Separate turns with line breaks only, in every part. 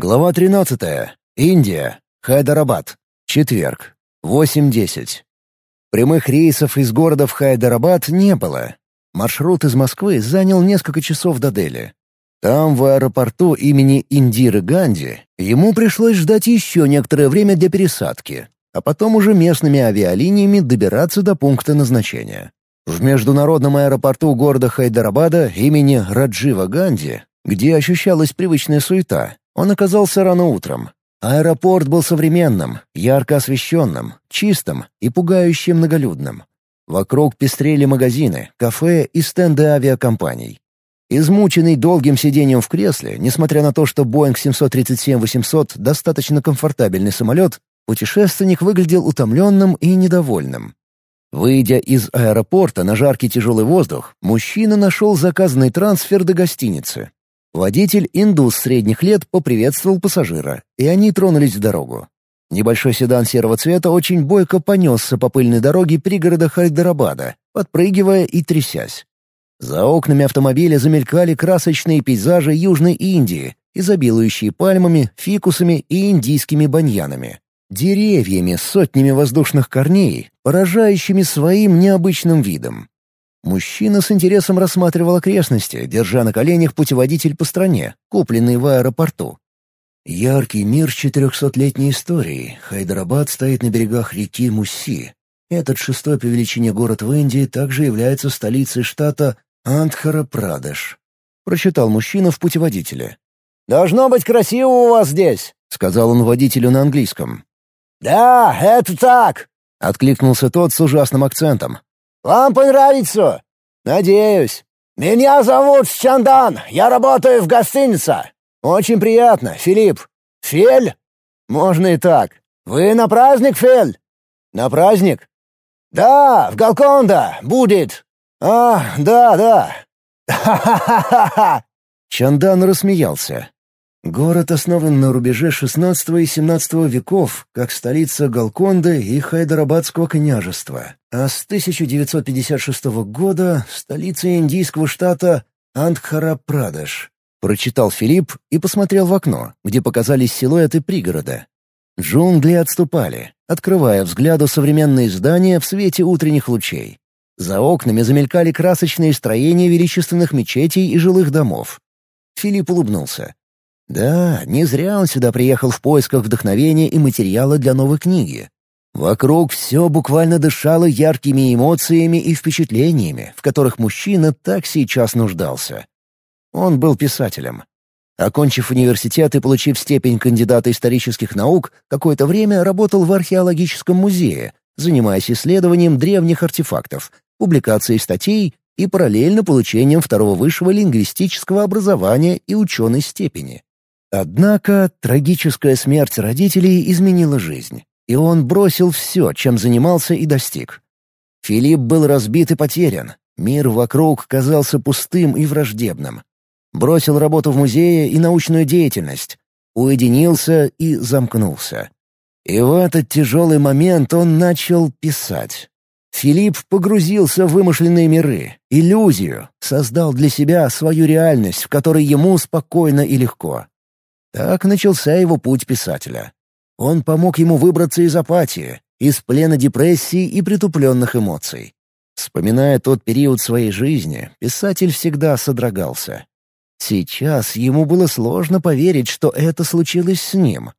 Глава 13. Индия. Хайдарабад. Четверг. 8.10. Прямых рейсов из города в Хайдарабад не было. Маршрут из Москвы занял несколько часов до Дели. Там, в аэропорту имени Индиры Ганди, ему пришлось ждать еще некоторое время для пересадки, а потом уже местными авиалиниями добираться до пункта назначения. В международном аэропорту города Хайдарабада имени Раджива Ганди, где ощущалась привычная суета, он оказался рано утром. Аэропорт был современным, ярко освещенным, чистым и пугающе многолюдным. Вокруг пестрели магазины, кафе и стенды авиакомпаний. Измученный долгим сидением в кресле, несмотря на то, что Boeing 737-800 достаточно комфортабельный самолет, путешественник выглядел утомленным и недовольным. Выйдя из аэропорта на жаркий тяжелый воздух, мужчина нашел заказанный трансфер до гостиницы. Водитель, индус средних лет, поприветствовал пассажира, и они тронулись в дорогу. Небольшой седан серого цвета очень бойко понесся по пыльной дороге пригорода Хайдарабада, подпрыгивая и трясясь. За окнами автомобиля замелькали красочные пейзажи Южной Индии, изобилующие пальмами, фикусами и индийскими баньянами. Деревьями с сотнями воздушных корней, поражающими своим необычным видом. Мужчина с интересом рассматривал окрестности, держа на коленях путеводитель по стране, купленный в аэропорту. Яркий мир четырехсотлетней историей. Хайдарабад стоит на берегах реки Мусси. Этот шестой по величине город в Индии также является столицей штата Андхара-Прадеш. Прочитал мужчина в путеводителе.
«Должно быть красиво у вас здесь», —
сказал он водителю на английском.
«Да, это так», —
откликнулся тот с ужасным акцентом.
Вам понравится?»
«Надеюсь».
«Меня зовут Чандан, я работаю в гостинице».
«Очень приятно, Филипп».
«Фель?»
«Можно и так.
Вы на праздник, Фель?»
«На праздник?»
«Да, в Галконда будет».
«А, да, да».
«Ха-ха-ха-ха!»
Чандан рассмеялся. Город основан на рубеже XVI и XVII веков как столица Галконды и Хайдарабадского княжества, а с 1956 года — столица индийского штата Андхара-Прадеш. Прочитал Филипп и посмотрел в окно, где показались силуэты пригорода. Джунгли отступали, открывая взгляду современные здания в свете утренних лучей. За окнами замелькали красочные строения величественных мечетей и жилых домов. Филипп улыбнулся. Да, не зря он сюда приехал в поисках вдохновения и материала для новой книги. Вокруг все буквально дышало яркими эмоциями и впечатлениями, в которых мужчина так сейчас нуждался. Он был писателем. Окончив университет и получив степень кандидата исторических наук, какое-то время работал в археологическом музее, занимаясь исследованием древних артефактов, публикацией статей и параллельно получением второго высшего лингвистического образования и ученой степени. Однако трагическая смерть родителей изменила жизнь, и он бросил все, чем занимался и достиг. Филипп был разбит и потерян, мир вокруг казался пустым и враждебным. Бросил работу в музее и научную деятельность, уединился и замкнулся. И в этот тяжелый момент он начал писать. Филипп погрузился в вымышленные миры, иллюзию, создал для себя свою реальность, в которой ему спокойно и легко. Так начался его путь писателя. Он помог ему выбраться из апатии, из плена депрессии и притупленных эмоций. Вспоминая тот период своей жизни, писатель всегда содрогался. Сейчас ему было сложно поверить, что это случилось с ним.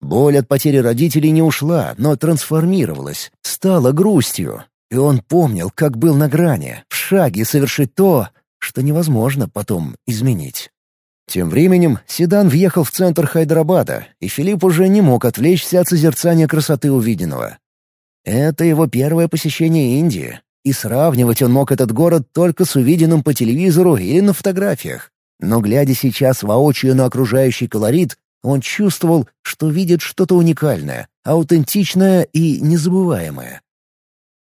Боль от потери родителей не ушла, но трансформировалась, стала грустью, и он помнил, как был на грани, в шаге совершить то, что невозможно потом изменить. Тем временем Седан въехал в центр Хайдарабада, и Филипп уже не мог отвлечься от созерцания красоты увиденного. Это его первое посещение Индии, и сравнивать он мог этот город только с увиденным по телевизору или на фотографиях. Но глядя сейчас воочию на окружающий колорит, он чувствовал, что видит что-то уникальное, аутентичное и незабываемое.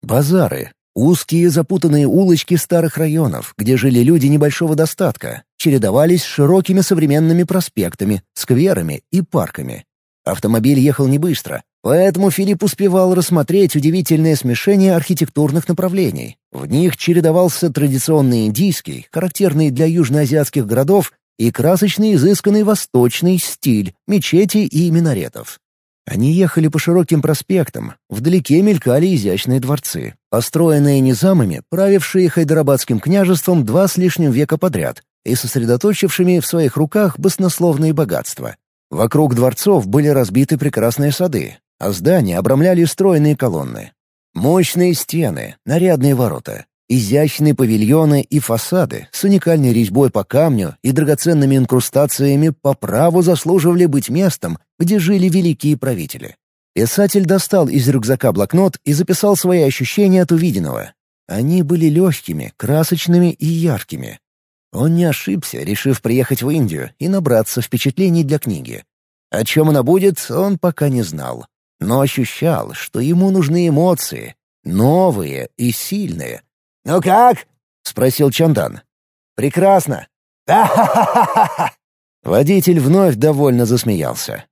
Базары, Узкие запутанные улочки старых районов, где жили люди небольшого достатка, чередовались с широкими современными проспектами, скверами и парками. Автомобиль ехал не быстро, поэтому Филипп успевал рассмотреть удивительное смешение архитектурных направлений. В них чередовался традиционный индийский, характерный для южноазиатских городов, и красочный изысканный восточный стиль мечетей и минаретов. Они ехали по широким проспектам, вдалеке мелькали изящные дворцы, построенные низамами, правившие Хайдарабадским княжеством два с лишним века подряд и сосредоточившими в своих руках баснословные богатства. Вокруг дворцов были разбиты прекрасные сады, а здания обрамляли стройные колонны. Мощные стены, нарядные ворота, изящные павильоны и фасады с уникальной резьбой по камню и драгоценными инкрустациями по праву заслуживали быть местом, где жили великие правители. Писатель достал из рюкзака блокнот и записал свои ощущения от увиденного. Они были легкими, красочными и яркими. Он не ошибся, решив приехать в Индию и набраться впечатлений для книги. О чем она будет, он пока не знал. Но ощущал, что ему нужны эмоции, новые и сильные.
«Ну как?»
— спросил Чандан.
«Прекрасно!»
Водитель вновь довольно засмеялся.